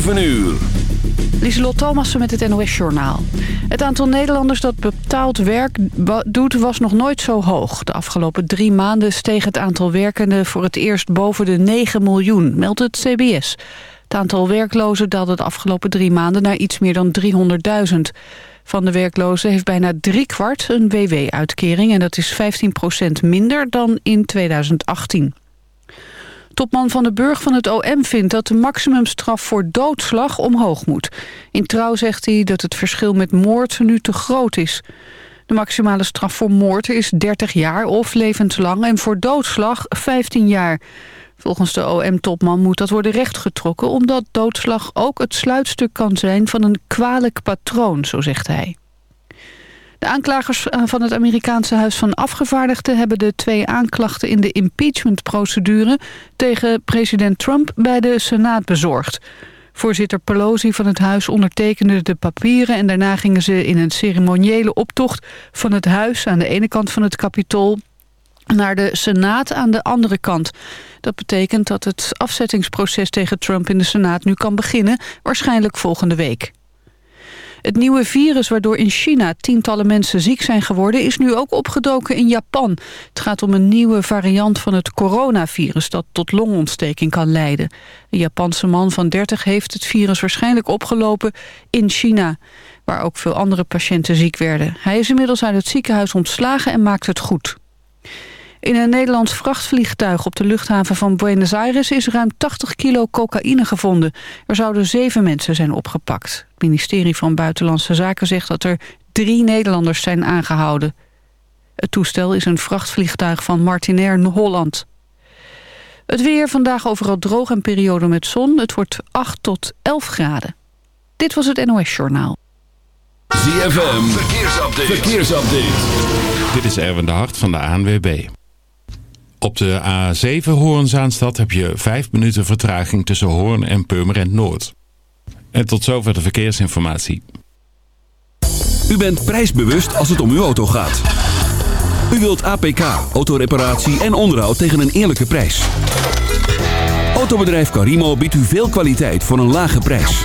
7 uur. Lieselot Thomassen met het NOS-journaal. Het aantal Nederlanders dat betaald werk doet was nog nooit zo hoog. De afgelopen drie maanden steeg het aantal werkenden voor het eerst boven de 9 miljoen, meldt het CBS. Het aantal werklozen daalde de afgelopen drie maanden naar iets meer dan 300.000. Van de werklozen heeft bijna driekwart een WW-uitkering... en dat is 15% minder dan in 2018. Topman van de Burg van het OM vindt dat de maximumstraf voor doodslag omhoog moet. In trouw zegt hij dat het verschil met moord nu te groot is. De maximale straf voor moord is 30 jaar of levenslang en voor doodslag 15 jaar. Volgens de OM-topman moet dat worden rechtgetrokken... omdat doodslag ook het sluitstuk kan zijn van een kwalijk patroon, zo zegt hij. De aanklagers eh, van het Amerikaanse Huis van Afgevaardigden... hebben de twee aanklachten in de impeachmentprocedure... tegen president Trump bij de Senaat bezorgd. Voorzitter Pelosi van het huis ondertekende de papieren... en daarna gingen ze in een ceremoniële optocht van het huis... aan de ene kant van het kapitool naar de Senaat aan de andere kant. Dat betekent dat het afzettingsproces tegen Trump in de Senaat nu kan beginnen... waarschijnlijk volgende week. Het nieuwe virus waardoor in China tientallen mensen ziek zijn geworden... is nu ook opgedoken in Japan. Het gaat om een nieuwe variant van het coronavirus... dat tot longontsteking kan leiden. Een Japanse man van 30 heeft het virus waarschijnlijk opgelopen in China... waar ook veel andere patiënten ziek werden. Hij is inmiddels uit het ziekenhuis ontslagen en maakt het goed. In een Nederlands vrachtvliegtuig op de luchthaven van Buenos Aires is ruim 80 kilo cocaïne gevonden. Er zouden zeven mensen zijn opgepakt. Het ministerie van Buitenlandse Zaken zegt dat er drie Nederlanders zijn aangehouden. Het toestel is een vrachtvliegtuig van Martinair Holland. Het weer vandaag overal droog en periode met zon. Het wordt 8 tot 11 graden. Dit was het NOS Journaal. ZFM, verkeersupdate. verkeersupdate. Dit is Erwin de Hart van de ANWB. Op de A7 Hoorn-Zaanstad heb je 5 minuten vertraging tussen Hoorn en Purmerend Noord. En tot zover de verkeersinformatie. U bent prijsbewust als het om uw auto gaat. U wilt APK, autoreparatie en onderhoud tegen een eerlijke prijs. Autobedrijf Carimo biedt u veel kwaliteit voor een lage prijs.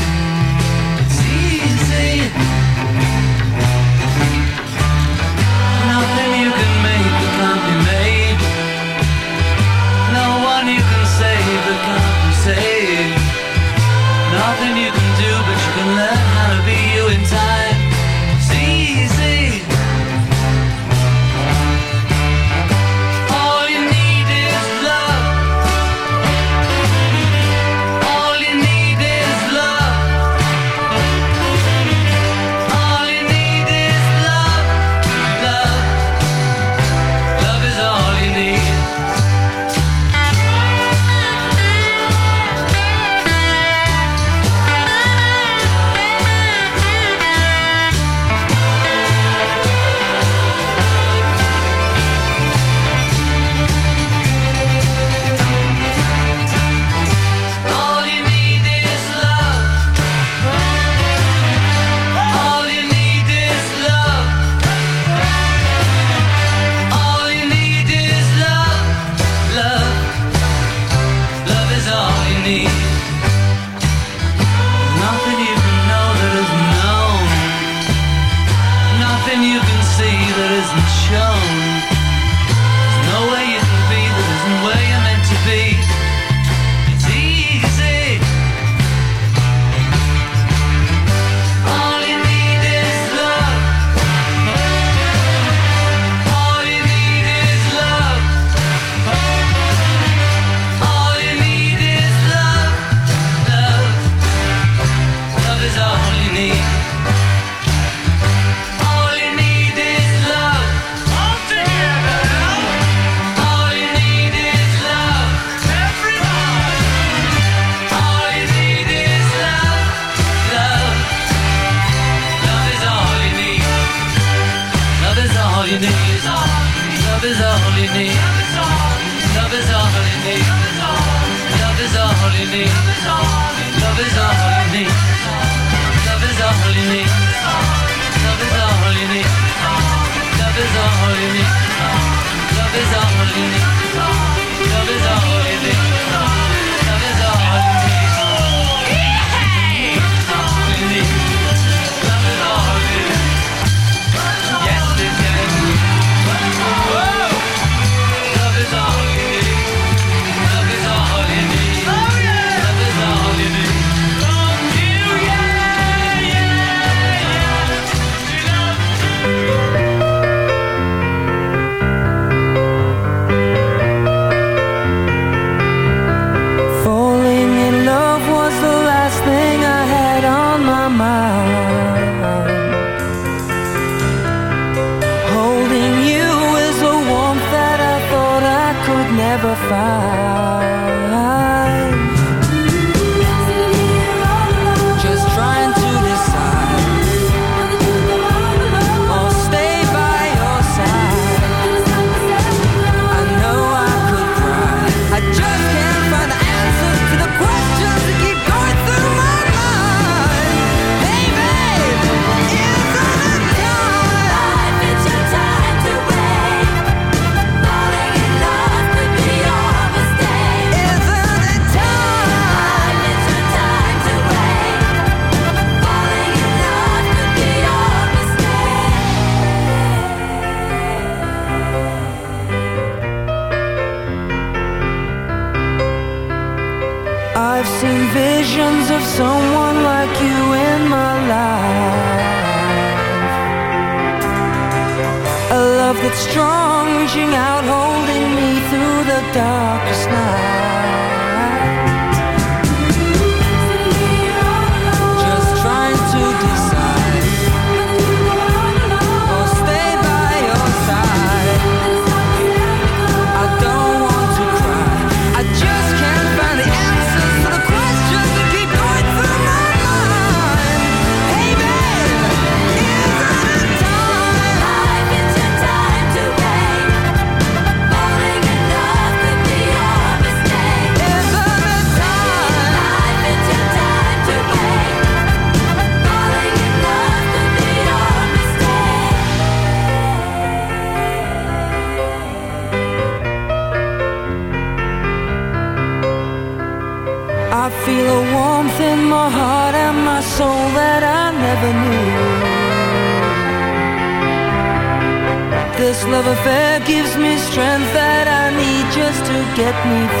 Me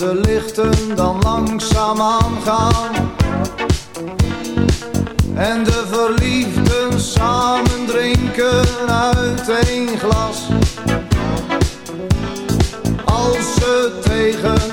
de lichten dan langzaam aangaan. En de verliefden samen drinken uit één glas. Als ze tegen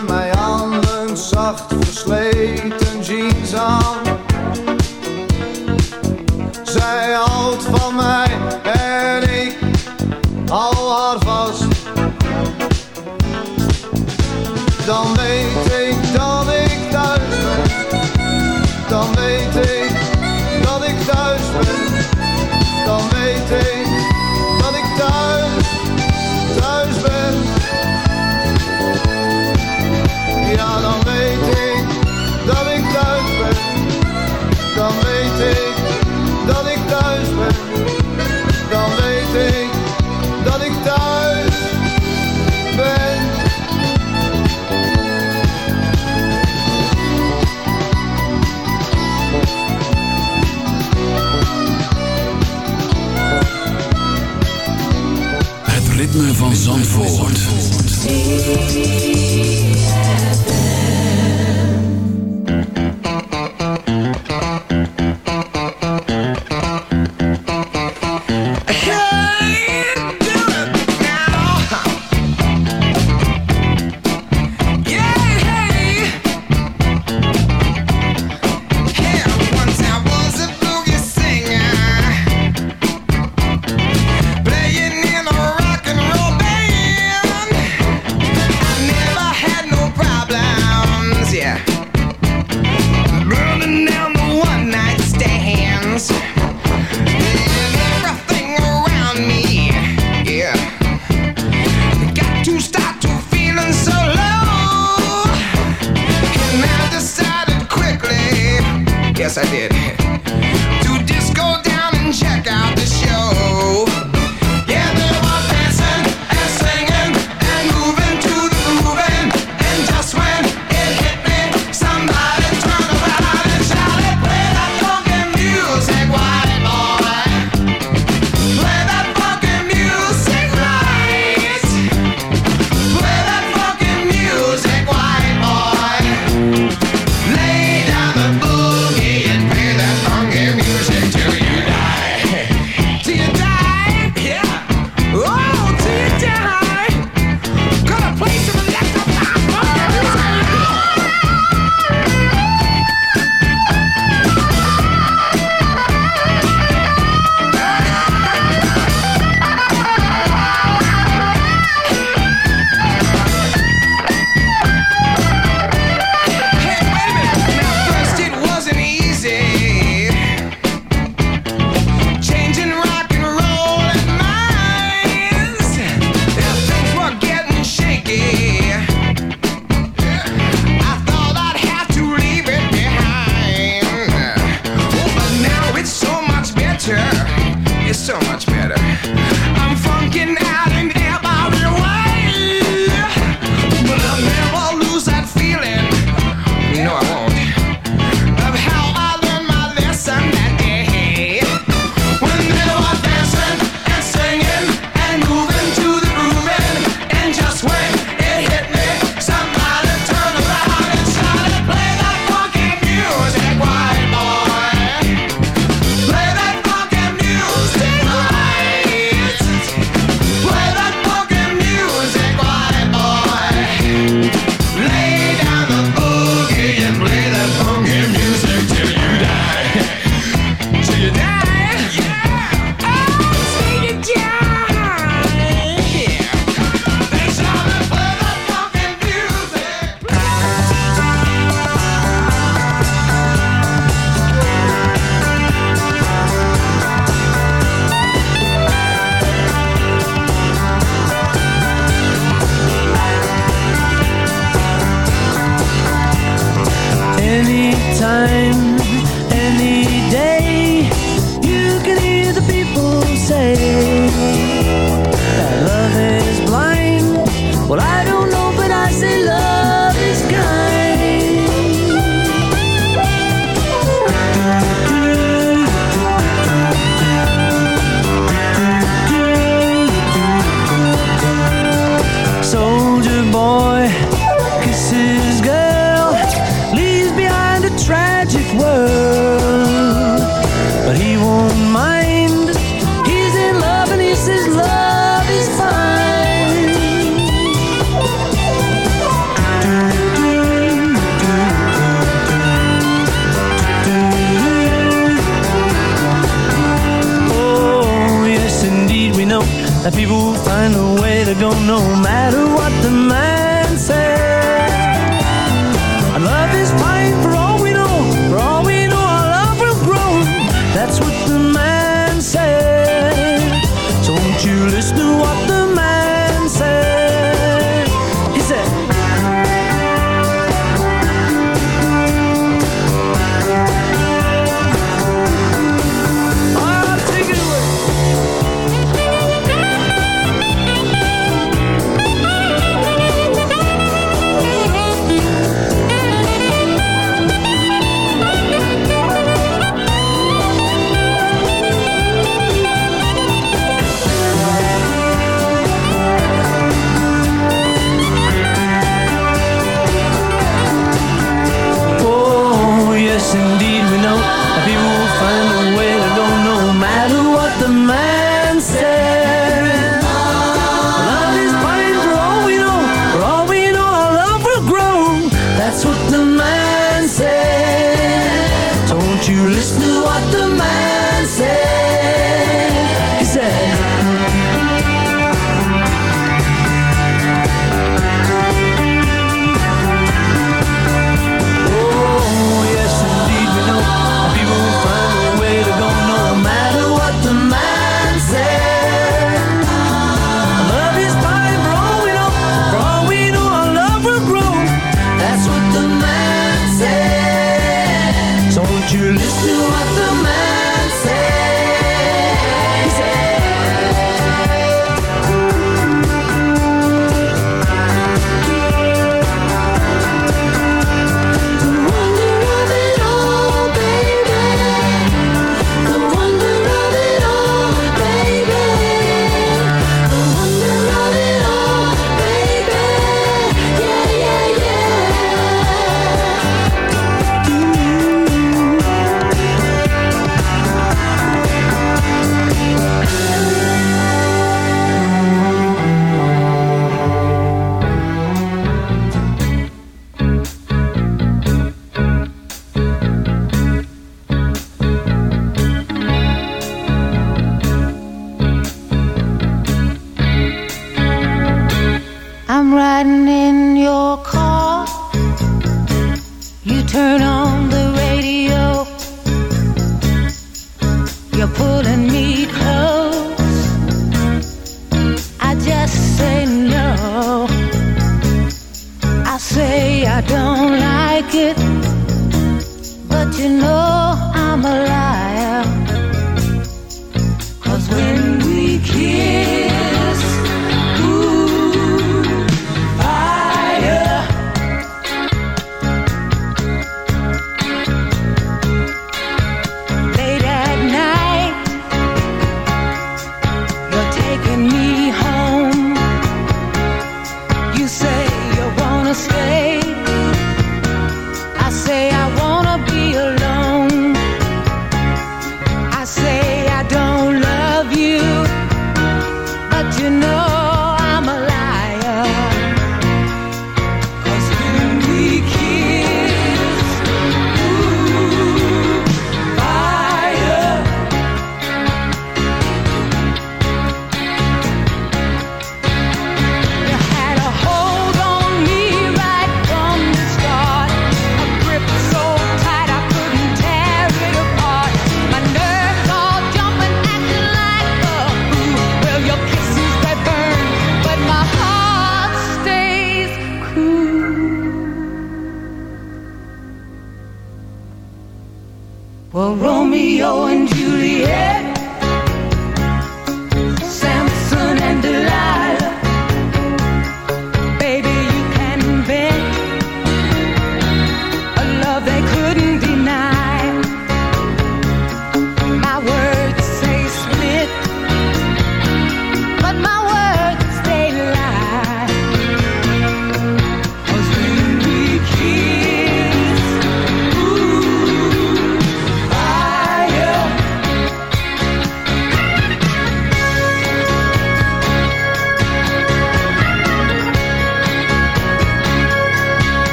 Is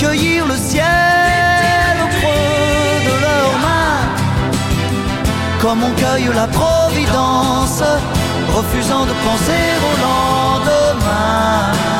qui cueillirent le ciel au creux de leurs mains, comme on cueille la providence, refusant de penser au lendemain.